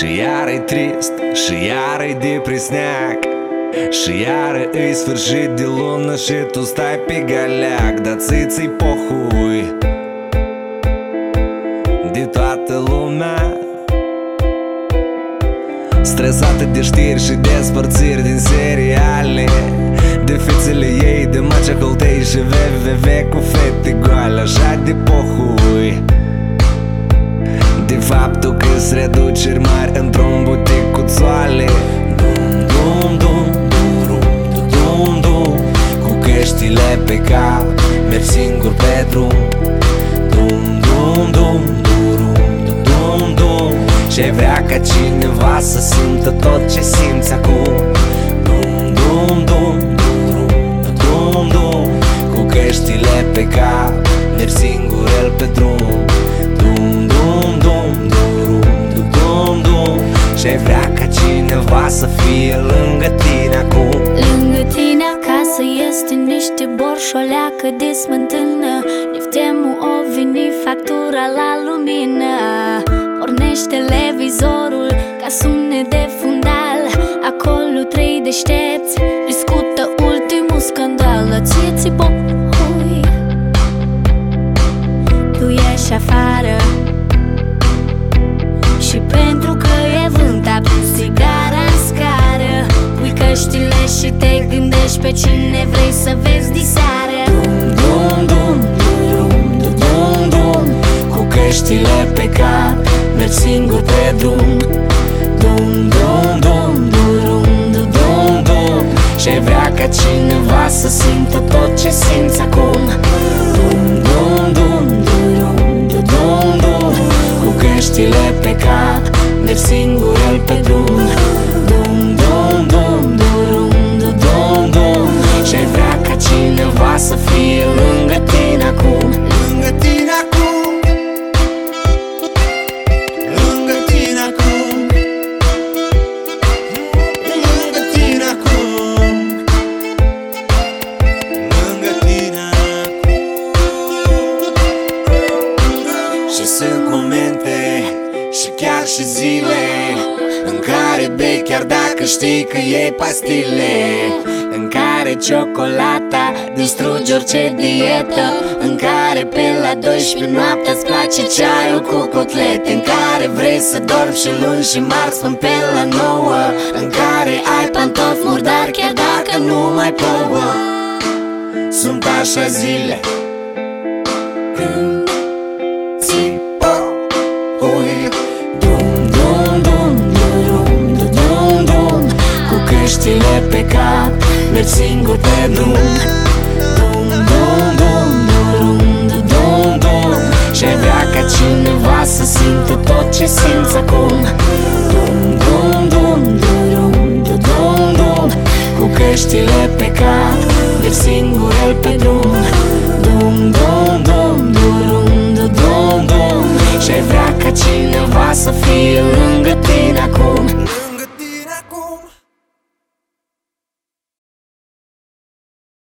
Și iar e trist, și iar e depresneac. Și iar e sfârșit de lună și tu stai pe galeac Dar ți-ți pohui. De toată lumea. Stresată de știri și despărțiri din seriale. De fițele ei, de macea și VVV cu fete goale Așa de pohui de faptul că s reduceri mari într-un butic cu țoale Dum, dum, dum, dum, dum, dum, dum Cu căștile pe cap, merg singur pe drum Dum, dum, dum, dum, dum, dum Și vrea ca cineva să simtă tot ce simți acum Dum, dum, dum, dum, dum, dum Cu căștile pe cap, merg singur el pe drum Ce vrea ca cineva să fie lângă tine acum. Lângă tine acasă este niște borșoleacă de smântână Niftemul o vini factura la lumină. Pornește televizorul ca sunet de fundal. Acolo trei deștepți pe cine vrei să vezi diseară Dum, dum, dum, dum, dum, dum Cu căștile pe cap, mergi singur pe drum Dum, dum, dum, dum, dum, dum, dum Și vrea ca cineva să simtă tot ce simți acum și chiar și zile În care bei chiar dacă știi că iei pastile În care ciocolata distruge orice dietă În care pe la 12 noaptea îți place ceaiul cu cotlete În care vrei să dormi și luni și marți până pe la 9 În care ai pantofi murdari chiar dacă nu mai plouă. Sunt așa zile Cu căștile pe cap Mergi singur pe drum. Să simtă tot ce simți acum. Dum, dum, dum, dum, dum, dum, dum Cu căștile pe cap, merg singur el pe drum. Dum, dum, dum, dum, dum, dum, dum Și vrea ca cineva să fie lângă tine acum